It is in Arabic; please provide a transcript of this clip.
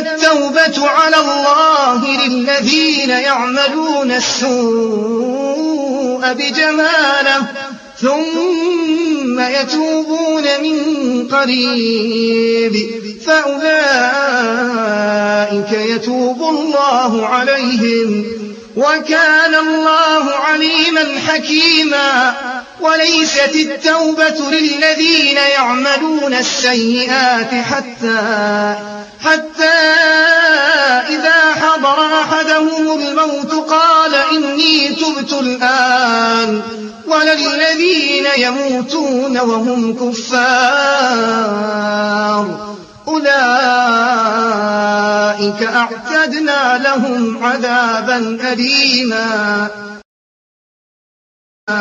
التوبة على الله للذين يعملون السوء بجماله ثم يتوبون من قريب. فأولئك يتوب الله عليهم وكان الله عليما حكيما. وليست التوبة للذين يعملون السيئات حتى حتى الموت قال إني تبت الآن وللذين يموتون وهم كفار أولئك أعتدنا لهم عذابا أليما